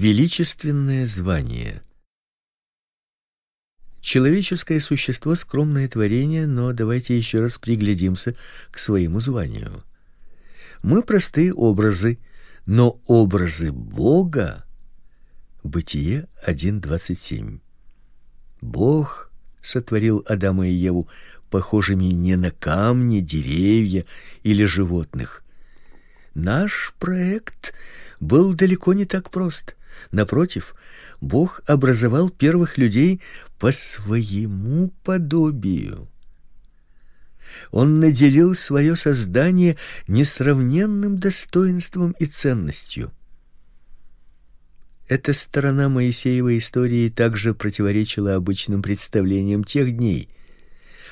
Величественное звание. Человеческое существо скромное творение, но давайте еще раз приглядимся к своему званию. Мы простые образы, но образы Бога. Бытие 1:27. Бог сотворил Адама и Еву похожими не на камни, деревья или животных. Наш проект был далеко не так прост. Напротив, Бог образовал первых людей по своему подобию. Он наделил свое создание несравненным достоинством и ценностью. Эта сторона Моисеевой истории также противоречила обычным представлениям тех дней.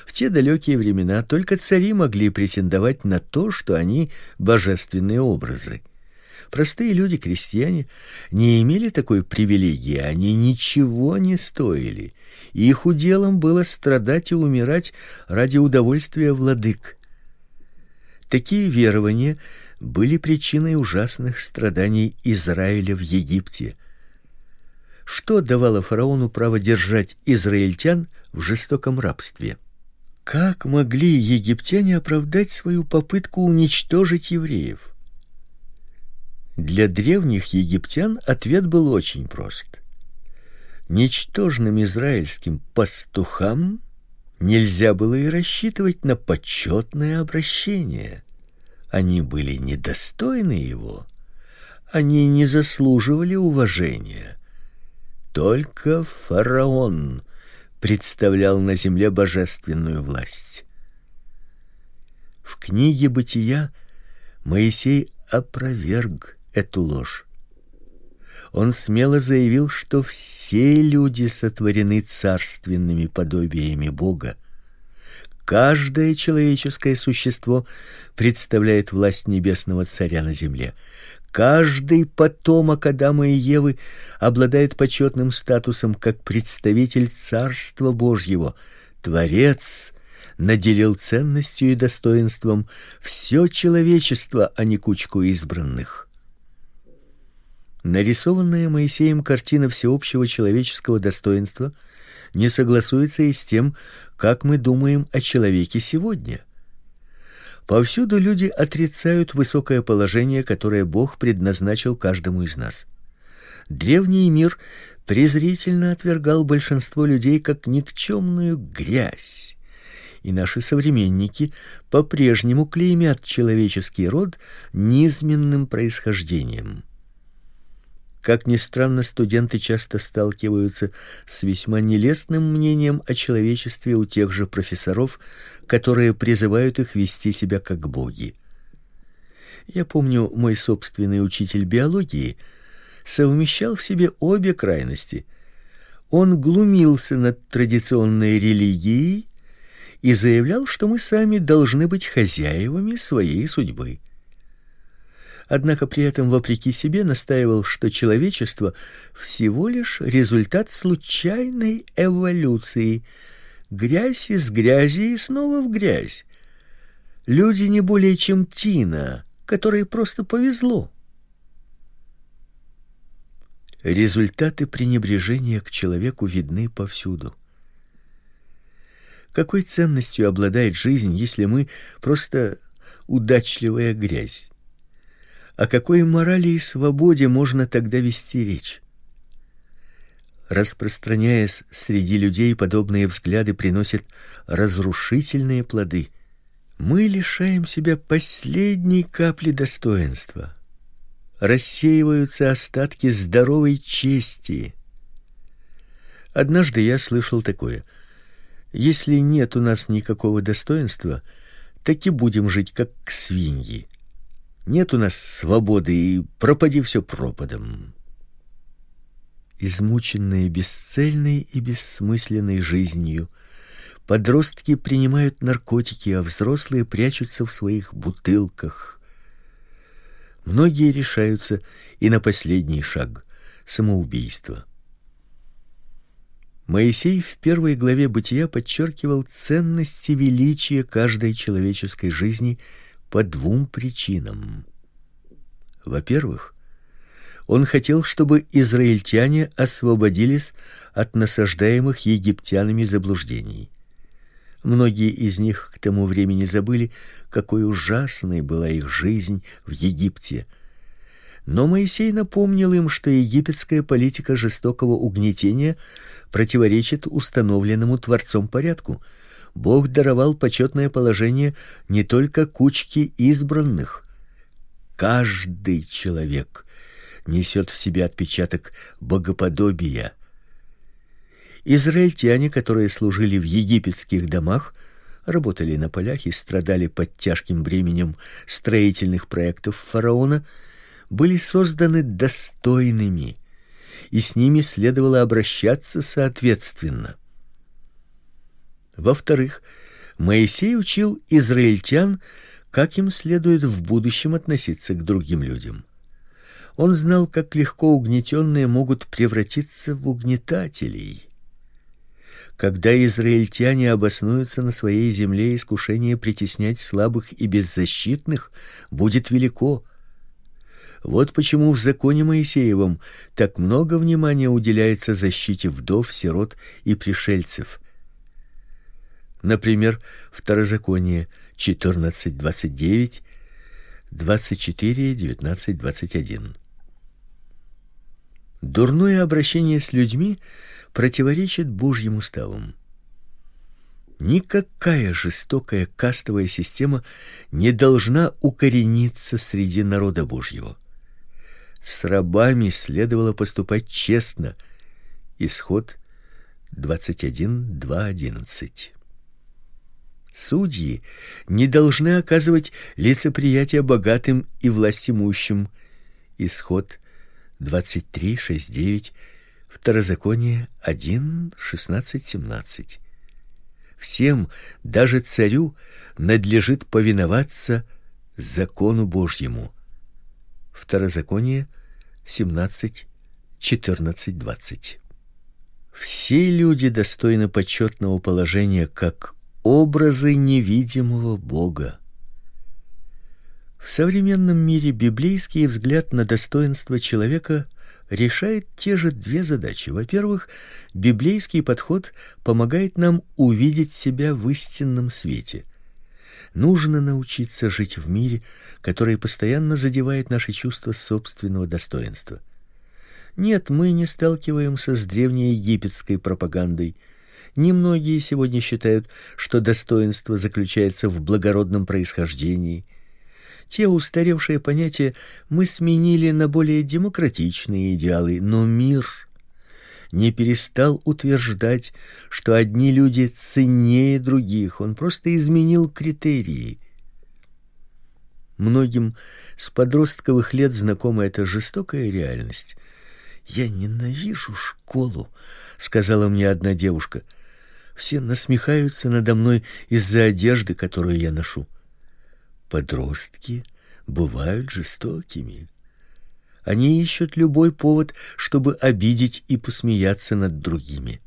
В те далекие времена только цари могли претендовать на то, что они божественные образы. Простые люди, крестьяне, не имели такой привилегии, они ничего не стоили. Их уделом было страдать и умирать ради удовольствия владык. Такие верования были причиной ужасных страданий Израиля в Египте. Что давало фараону право держать израильтян в жестоком рабстве? Как могли египтяне оправдать свою попытку уничтожить евреев? Для древних египтян ответ был очень прост. Ничтожным израильским пастухам нельзя было и рассчитывать на почетное обращение. Они были недостойны его. Они не заслуживали уважения. Только фараон представлял на земле божественную власть. В книге Бытия Моисей опроверг эту ложь. Он смело заявил, что все люди сотворены царственными подобиями Бога. Каждое человеческое существо представляет власть небесного царя на земле. Каждый потомок Адама и Евы обладает почетным статусом как представитель царства Божьего. Творец наделил ценностью и достоинством все человечество, а не кучку избранных. Нарисованная Моисеем картина всеобщего человеческого достоинства не согласуется и с тем, как мы думаем о человеке сегодня. Повсюду люди отрицают высокое положение, которое Бог предназначил каждому из нас. Древний мир презрительно отвергал большинство людей как никчемную грязь и наши современники по-прежнему клеймят человеческий род низменным происхождением. Как ни странно, студенты часто сталкиваются с весьма нелестным мнением о человечестве у тех же профессоров, которые призывают их вести себя как боги. Я помню, мой собственный учитель биологии совмещал в себе обе крайности. Он глумился над традиционной религией и заявлял, что мы сами должны быть хозяевами своей судьбы. Однако при этом вопреки себе настаивал, что человечество всего лишь результат случайной эволюции. Грязь из грязи и снова в грязь. Люди не более чем тина, которой просто повезло. Результаты пренебрежения к человеку видны повсюду. Какой ценностью обладает жизнь, если мы просто удачливая грязь? О какой морали и свободе можно тогда вести речь? Распространяясь среди людей, подобные взгляды приносят разрушительные плоды. Мы лишаем себя последней капли достоинства. Рассеиваются остатки здоровой чести. Однажды я слышал такое: если нет у нас никакого достоинства, так и будем жить как свиньи. Нет у нас свободы, и пропади все пропадом. Измученные бесцельной и бессмысленной жизнью, подростки принимают наркотики, а взрослые прячутся в своих бутылках. Многие решаются и на последний шаг самоубийство. Моисей в первой главе Бытия подчеркивал и величие каждой человеческой жизни по двум причинам. Во-первых, Он хотел, чтобы израильтяне освободились от насаждаемых египтянами заблуждений. Многие из них к тому времени забыли, какой ужасной была их жизнь в Египте. Но Моисей напомнил им, что египетская политика жестокого угнетения противоречит установленному Творцом порядку. Бог даровал почетное положение не только кучке избранных. Каждый человек несет в себе отпечаток богоподобия. Израильтяне, которые служили в египетских домах, работали на полях и страдали под тяжким бременем строительных проектов фараона, были созданы достойными, и с ними следовало обращаться соответственно. Во-вторых, Моисей учил израильтян, как им следует в будущем относиться к другим людям. Он знал, как легко угнетенные могут превратиться в угнетателей. Когда израильтяне обоснуются на своей земле, искушение притеснять слабых и беззащитных будет велико. Вот почему в законе Моисеевом так много внимания уделяется защите вдов, сирот и пришельцев. Например, Второзаконие 14:29, 24:19-21. Дурное обращение с людьми противоречит Божьим уставам. Никакая жестокая кастовая система не должна укорениться среди народа Божьего. С рабами следовало поступать честно. Исход 21:2-11. Судьи не должны оказывать лицеприятие богатым и властимущим. Исход 23, 6, 9, Второзаконие 1, 16, 17. Всем, даже царю, надлежит повиноваться закону Божьему. Второзаконие 17, 14, 20. Все люди достойны почетного положения как образы невидимого Бога. В современном мире библейский взгляд на достоинство человека решает те же две задачи. Во-первых, библейский подход помогает нам увидеть себя в истинном свете. Нужно научиться жить в мире, который постоянно задевает наши чувства собственного достоинства. Нет, мы не сталкиваемся с древней египетской пропагандой. Немногие сегодня считают, что достоинство заключается в благородном происхождении – те устаревшие понятия мы сменили на более демократичные идеалы, но мир не перестал утверждать, что одни люди ценнее других. Он просто изменил критерии. Многим с подростковых лет знакома эта жестокая реальность. Я ненавижу школу, сказала мне одна девушка. Все насмехаются надо мной из-за одежды, которую я ношу. Подростки бывают жестокими. Они ищут любой повод, чтобы обидеть и посмеяться над другими.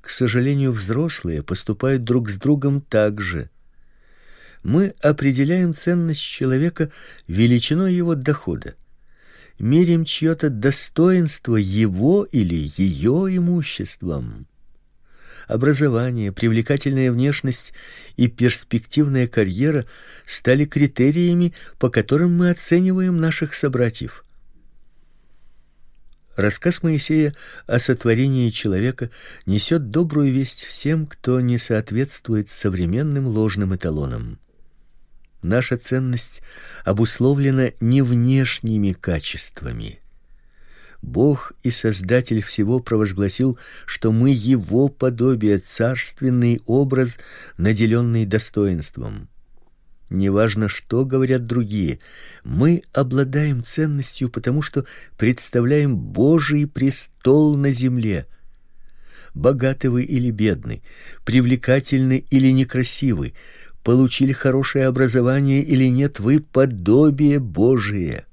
К сожалению, взрослые поступают друг с другом так же. Мы определяем ценность человека величиной его дохода. Меряем чье-то достоинство его или ее имуществом образование, привлекательная внешность и перспективная карьера стали критериями, по которым мы оцениваем наших собратьев. Рассказ Моисея о сотворении человека несет добрую весть всем, кто не соответствует современным ложным эталонам. Наша ценность обусловлена не внешними качествами, Бог и Создатель всего провозгласил, что мы его подобие, царственный образ, наделенный достоинством. Неважно, что говорят другие, мы обладаем ценностью, потому что представляем Божий престол на земле. Богаты вы или бедны, привлекательны или некрасивы, получили хорошее образование или нет, вы подобие Божие.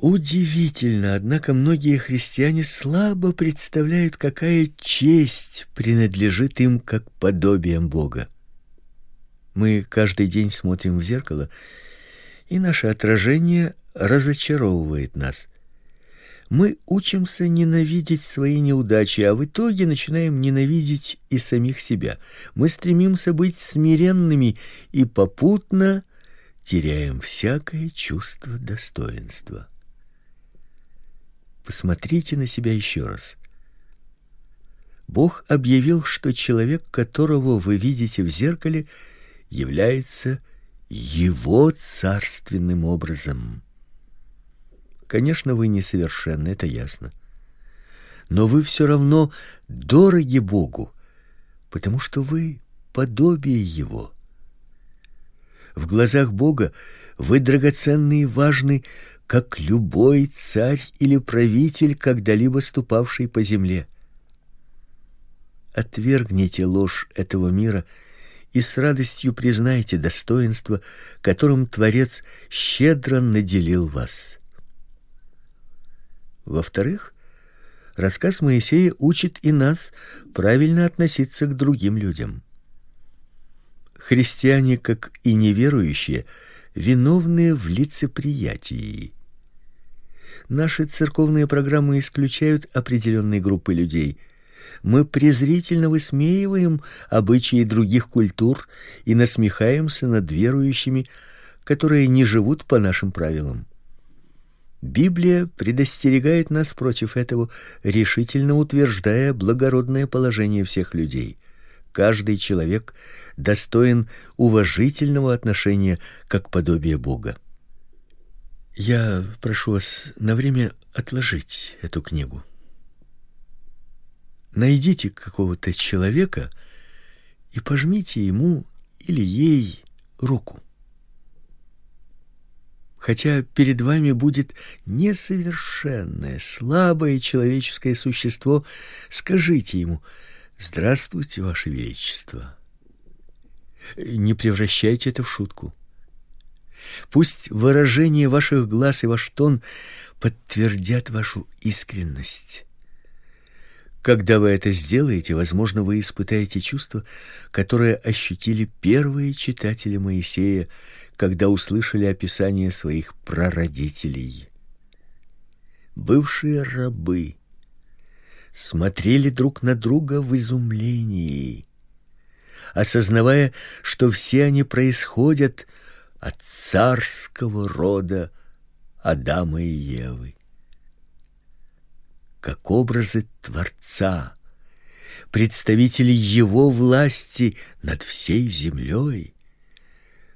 Удивительно, однако многие христиане слабо представляют, какая честь принадлежит им как подобием Бога. Мы каждый день смотрим в зеркало, и наше отражение разочаровывает нас. Мы учимся ненавидеть свои неудачи, а в итоге начинаем ненавидеть и самих себя. Мы стремимся быть смиренными и попутно теряем всякое чувство достоинства. Посмотрите на себя еще раз. Бог объявил, что человек, которого вы видите в зеркале, является его царственным образом. Конечно, вы несовершенны, это ясно. Но вы все равно дороги Богу, потому что вы подобие его. В глазах Бога вы драгоценны и важны, как любой царь или правитель, когда-либо ступавший по земле. Отвергните ложь этого мира и с радостью признайте достоинство, которым Творец щедро наделил вас. Во-вторых, рассказ Моисея учит и нас правильно относиться к другим людям. Христиане, как и неверующие, виновны в лицеприятии. Наши церковные программы исключают определенные группы людей. Мы презрительно высмеиваем обычаи других культур и насмехаемся над верующими, которые не живут по нашим правилам. Библия предостерегает нас против этого, решительно утверждая благородное положение всех людей. Каждый человек достоин уважительного отношения как подобие Бога. Я прошу вас на время отложить эту книгу. Найдите какого-то человека и пожмите ему или ей руку хотя перед вами будет несовершенное, слабое человеческое существо, скажите ему: "Здравствуйте, ваше величество". Не превращайте это в шутку. Пусть выражение ваших глаз и ваш тон подтвердят вашу искренность. Когда вы это сделаете, возможно, вы испытаете чувство, которое ощутили первые читатели Моисея, когда услышали описание своих прародителей. Бывшие рабы смотрели друг на друга в изумлении, осознавая, что все они происходят от царского рода Адама и Евы. Как образы Творца, представители его власти над всей землей,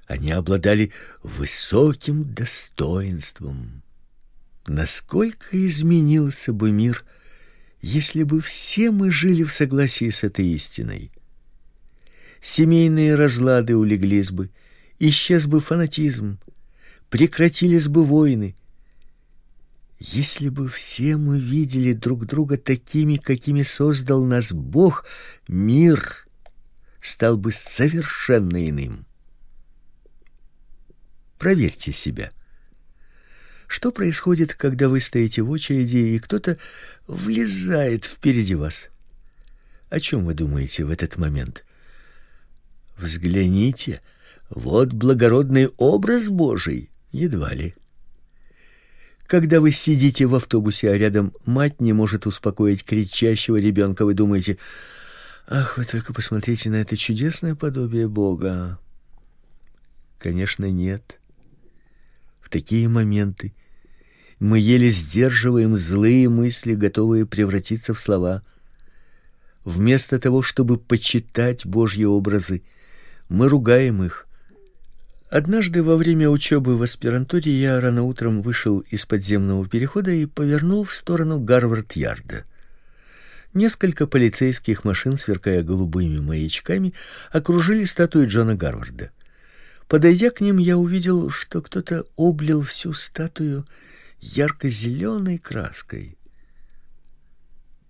они обладали высоким достоинством. Насколько изменился бы мир, если бы все мы жили в согласии с этой истиной? Семейные разлады улеглись бы, исчез бы фанатизм, прекратились бы войны. Если бы все мы видели друг друга такими, какими создал нас Бог, мир стал бы совершенно иным. Проверьте себя. Что происходит, когда вы стоите в очереди и кто-то влезает впереди вас? О чем вы думаете в этот момент? Взгляните, вот благородный образ Божий, едва ли. Когда вы сидите в автобусе, а рядом мать не может успокоить кричащего ребенка, вы думаете: "Ах, вы только посмотрите на это чудесное подобие Бога". Конечно, нет. В такие моменты мы еле сдерживаем злые мысли, готовые превратиться в слова. Вместо того, чтобы почитать Божьи образы, мы ругаем их. Однажды во время учебы в аспирантуре я рано утром вышел из подземного перехода и повернул в сторону Гарвард-Ярда. Несколько полицейских машин, сверкая голубыми маячками, окружили статую Джона Гарварда. Подойдя к ним, я увидел, что кто-то облил всю статую ярко зеленой краской.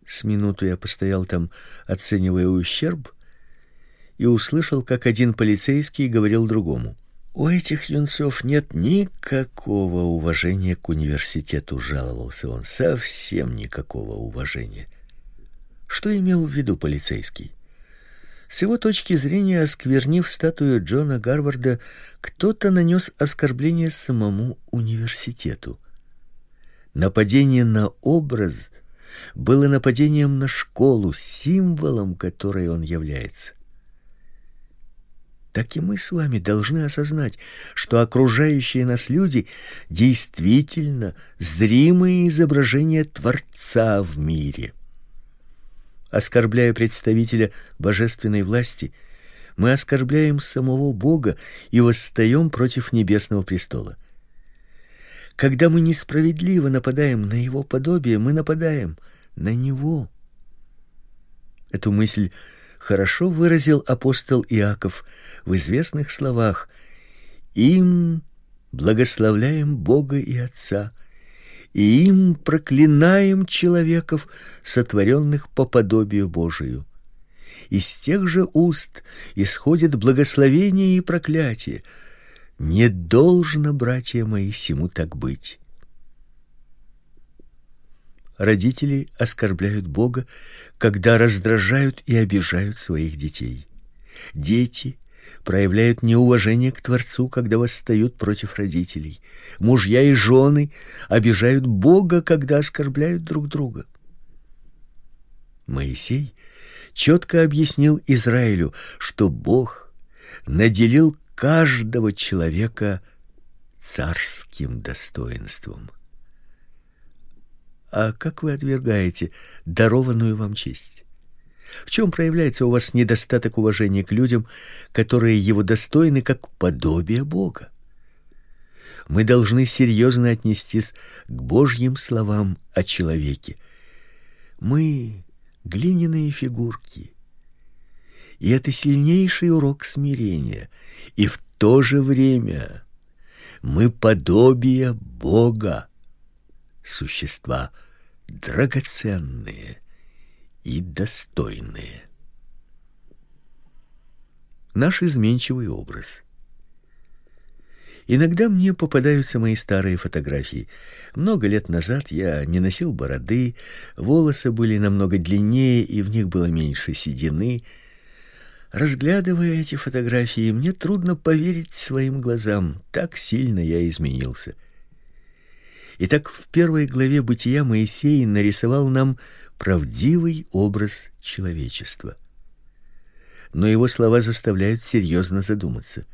С минуту я постоял там, оценивая ущерб, и услышал, как один полицейский говорил другому: "У этих юнцов нет никакого уважения к университету", жаловался он. "Совсем никакого уважения". Что имел в виду полицейский? С его точки зрения, осквернив статую Джона Гарварда, кто-то нанес оскорбление самому университету. Нападение на образ было нападением на школу, символом которой он является. Так и мы с вами должны осознать, что окружающие нас люди действительно зримые изображения Творца в мире. Оскорбляя представителя божественной власти, мы оскорбляем самого Бога и восстаем против небесного престола. Когда мы несправедливо нападаем на его подобие, мы нападаем на него. Эту мысль хорошо выразил апостол Иаков в известных словах: "Им благословляем Бога и Отца, и им проклинаем человеков, сотворенных по подобию Божию. Из тех же уст исходит благословение и проклятие. Не должно, братья мои, сему так быть. Родители оскорбляют Бога, когда раздражают и обижают своих детей. Дети проявляют неуважение к Творцу, когда восстают против родителей. Мужья и жены обижают Бога, когда оскорбляют друг друга. Моисей четко объяснил Израилю, что Бог наделил каждого человека царским достоинством. А как вы отвергаете дарованную вам честь? В чем проявляется у вас недостаток уважения к людям, которые его достойны как подобие Бога? Мы должны серьезно отнестись к Божьим словам о человеке. Мы глиняные фигурки. И это сильнейший урок смирения, и в то же время мы подобие Бога, существа драгоценные и достойные. Наш изменчивый образ. Иногда мне попадаются мои старые фотографии. Много лет назад я не носил бороды, волосы были намного длиннее, и в них было меньше седины. Разглядывая эти фотографии, мне трудно поверить своим глазам, так сильно я изменился. Итак, в первой главе Бытия Моисей нарисовал нам правдивый образ человечества. Но его слова заставляют серьезно задуматься.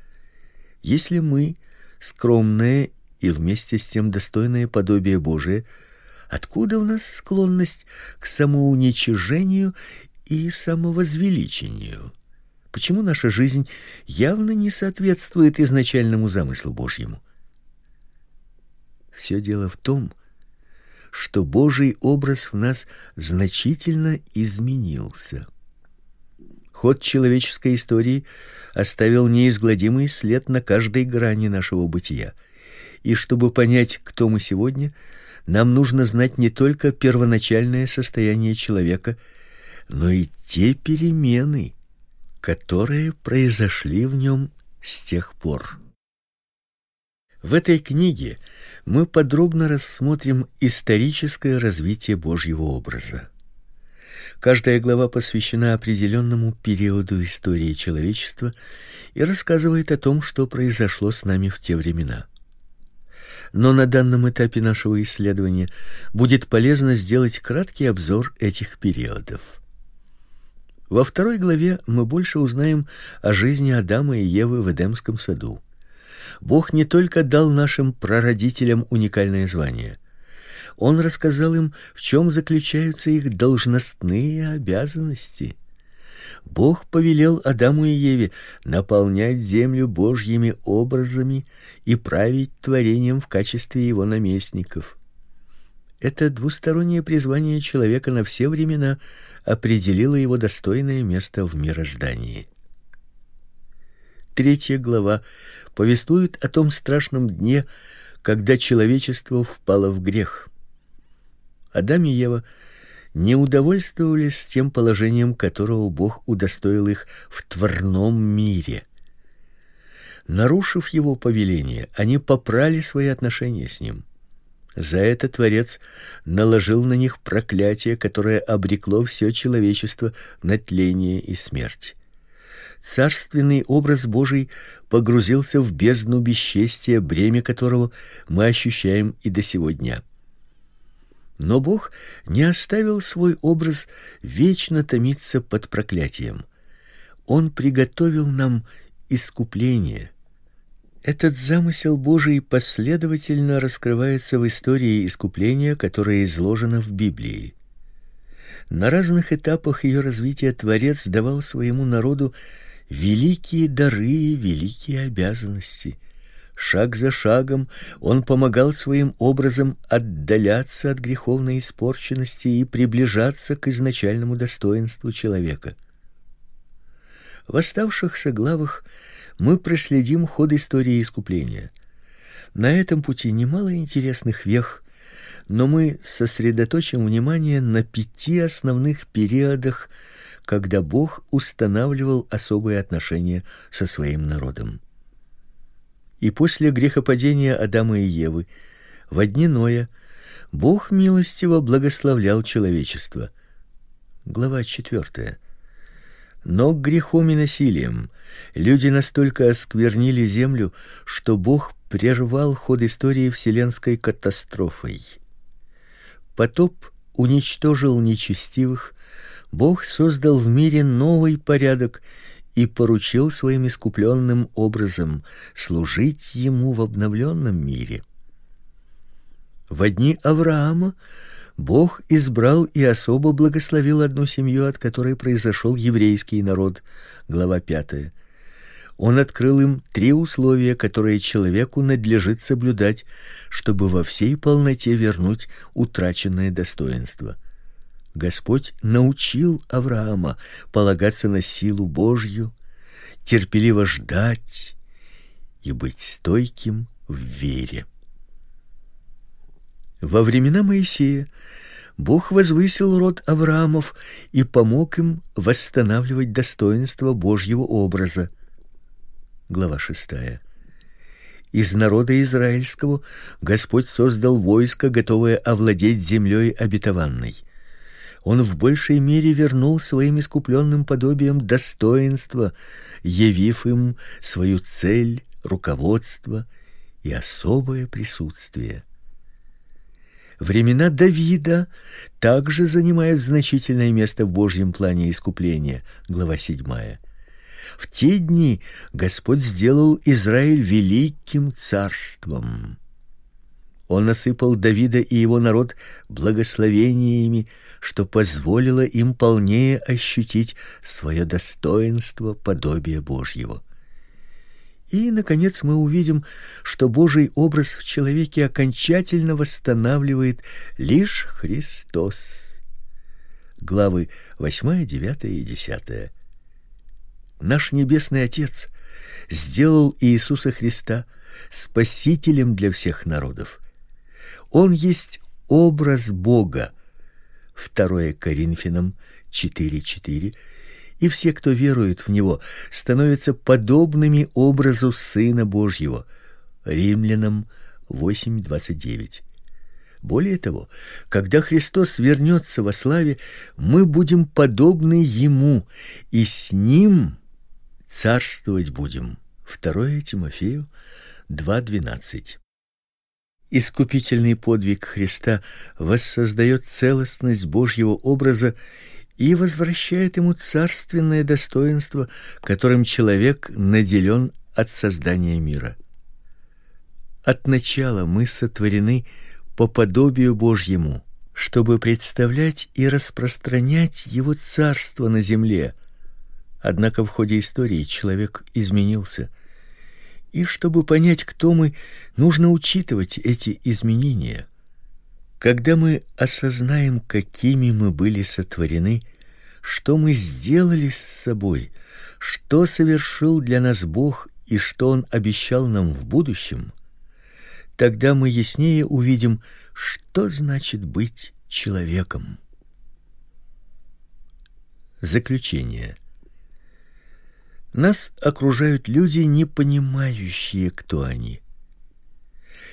Если мы скромное и вместе с тем достойное подобие Божие, откуда у нас склонность к самоуничижению и самовозвеличению? Почему наша жизнь явно не соответствует изначальному замыслу Божьему? Все дело в том, что Божий образ в нас значительно изменился. Ход человеческой истории оставил неизгладимый след на каждой грани нашего бытия. И чтобы понять, кто мы сегодня, нам нужно знать не только первоначальное состояние человека, но и те перемены, которые произошли в нем с тех пор. В этой книге мы подробно рассмотрим историческое развитие Божьего образа. Каждая глава посвящена определенному периоду истории человечества и рассказывает о том, что произошло с нами в те времена. Но на данном этапе нашего исследования будет полезно сделать краткий обзор этих периодов. Во второй главе мы больше узнаем о жизни Адама и Евы в Эдемском саду. Бог не только дал нашим прародителям уникальное звание, он рассказал им, в чем заключаются их должностные обязанности. Бог повелел Адаму и Еве наполнять землю Божьими образами и править творением в качестве его наместников. Это двустороннее призвание человека на все времена определило его достойное место в мироздании. Третья глава повествует о том страшном дне, когда человечество впало в грех. Адам и Ева не удовольствовались тем положением, которого Бог удостоил их в творном мире. Нарушив его повеление, они попрали свои отношения с ним. За это Творец наложил на них проклятие, которое обрекло все человечество на тление и смерть. Царственный образ Божий погрузился в бездну бесчестия, бремя которого мы ощущаем и до сего дня. Но Бог не оставил свой образ вечно томиться под проклятием. Он приготовил нам искупление. Этот замысел Божий последовательно раскрывается в истории искупления, которая изложена в Библии. На разных этапах ее развития Творец давал своему народу великие дары и великие обязанности – Шаг за шагом он помогал своим образом отдаляться от греховной испорченности и приближаться к изначальному достоинству человека. В оставшихся главах мы проследим ход истории искупления. На этом пути немало интересных вех, но мы сосредоточим внимание на пяти основных периодах, когда Бог устанавливал особые отношения со своим народом. И после грехопадения Адама и Евы, в дни Ноя, Бог милостиво благословлял человечество. Глава 4. Но грехом и насилием люди настолько осквернили землю, что Бог прервал ход истории вселенской катастрофой. Потоп уничтожил нечестивых, Бог создал в мире новый порядок и поручил своим искупленным образом служить ему в обновленном мире. В дни Авраама Бог избрал и особо благословил одну семью, от которой произошел еврейский народ. Глава 5. Он открыл им три условия, которые человеку надлежит соблюдать, чтобы во всей полноте вернуть утраченное достоинство. Господь научил Авраама полагаться на силу Божью, терпеливо ждать и быть стойким в вере. Во времена Моисея Бог возвысил род Авраамов и помог им восстанавливать достоинство Божьего образа. Глава шестая. Из народа израильского Господь создал войско, готовое овладеть землей обетованной он в большей мере вернул своим искупленным подобием достоинство, явив им свою цель, руководство и особое присутствие. Времена Давида также занимают значительное место в Божьем плане искупления. Глава 7. В те дни Господь сделал Израиль великим царством. Он насыпал Давида и его народ благословениями, что позволило им полнее ощутить свое достоинство подобия Божьего. И наконец мы увидим, что Божий образ в человеке окончательно восстанавливает лишь Христос. Главы 8, 9 и 10. Наш небесный Отец сделал Иисуса Христа спасителем для всех народов. Он есть образ Бога. 2 Коринфянам 4:4. И все, кто верует в него, становятся подобными образу сына Божьего. Римлянам 8:29. Более того, когда Христос вернется во славе, мы будем подобны ему, и с ним царствовать будем. 2 Тимофею 2:12. Искупительный подвиг Христа воссоздает целостность Божьего образа и возвращает ему царственное достоинство, которым человек наделен от создания мира. От начала мы сотворены по подобию Божьему, чтобы представлять и распространять его царство на земле. Однако в ходе истории человек изменился – и чтобы понять, кто мы, нужно учитывать эти изменения. Когда мы осознаем, какими мы были сотворены, что мы сделали с собой, что совершил для нас Бог и что он обещал нам в будущем, тогда мы яснее увидим, что значит быть человеком. Заключение. Нас окружают люди, не понимающие, кто они.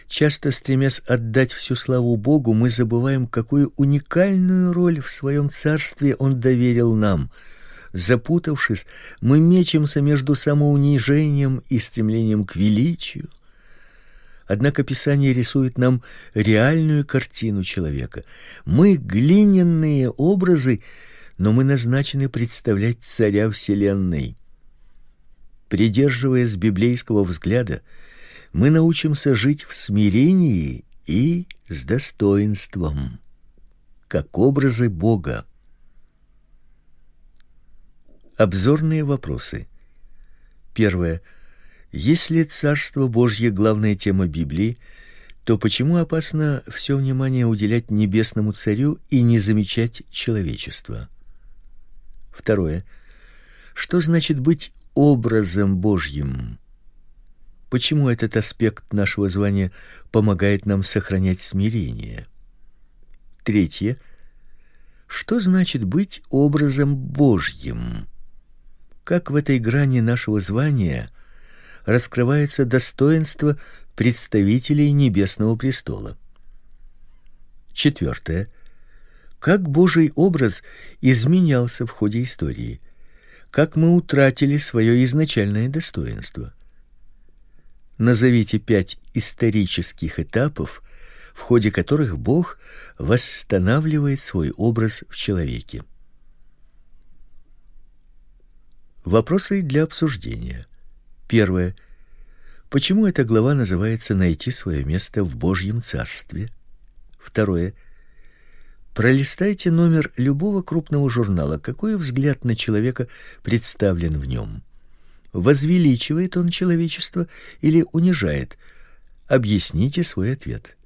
Часто стремясь отдать всю славу Богу, мы забываем, какую уникальную роль в своем царстве он доверил нам. Запутавшись, мы мечемся между самоунижением и стремлением к величию. Однако Писание рисует нам реальную картину человека. Мы глиняные образы, но мы назначены представлять царя вселенной. Придерживаясь библейского взгляда, мы научимся жить в смирении и с достоинством, как образы Бога. Обзорные вопросы. Первое. Если Царство Божье главная тема Библии, то почему опасно все внимание уделять небесному царю и не замечать человечества? Второе. Что значит быть образом Божьим? Почему этот аспект нашего звания помогает нам сохранять смирение? Третье. Что значит быть образом Божьим? Как в этой грани нашего звания раскрывается достоинство представителей небесного престола. Четвертое. Как Божий образ изменялся в ходе истории? Как мы утратили свое изначальное достоинство? Назовите пять исторических этапов, в ходе которых Бог восстанавливает свой образ в человеке. Вопросы для обсуждения. Первое. Почему эта глава называется Найти свое место в Божьем царстве? Второе. Пролистайте номер любого крупного журнала. Какой взгляд на человека представлен в нем? Возвеличивает он человечество или унижает? Объясните свой ответ.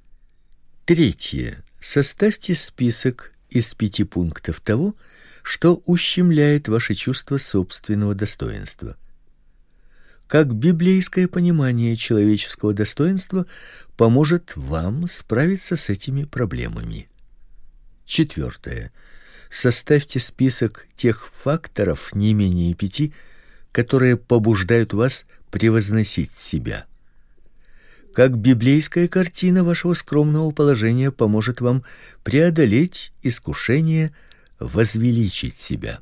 Третье. Составьте список из пяти пунктов того, что ущемляет ваше чувство собственного достоинства как библейское понимание человеческого достоинства поможет вам справиться с этими проблемами. Четвертое. Составьте список тех факторов, не менее пяти, которые побуждают вас превозносить себя. Как библейская картина вашего скромного положения поможет вам преодолеть искушение возвеличить себя.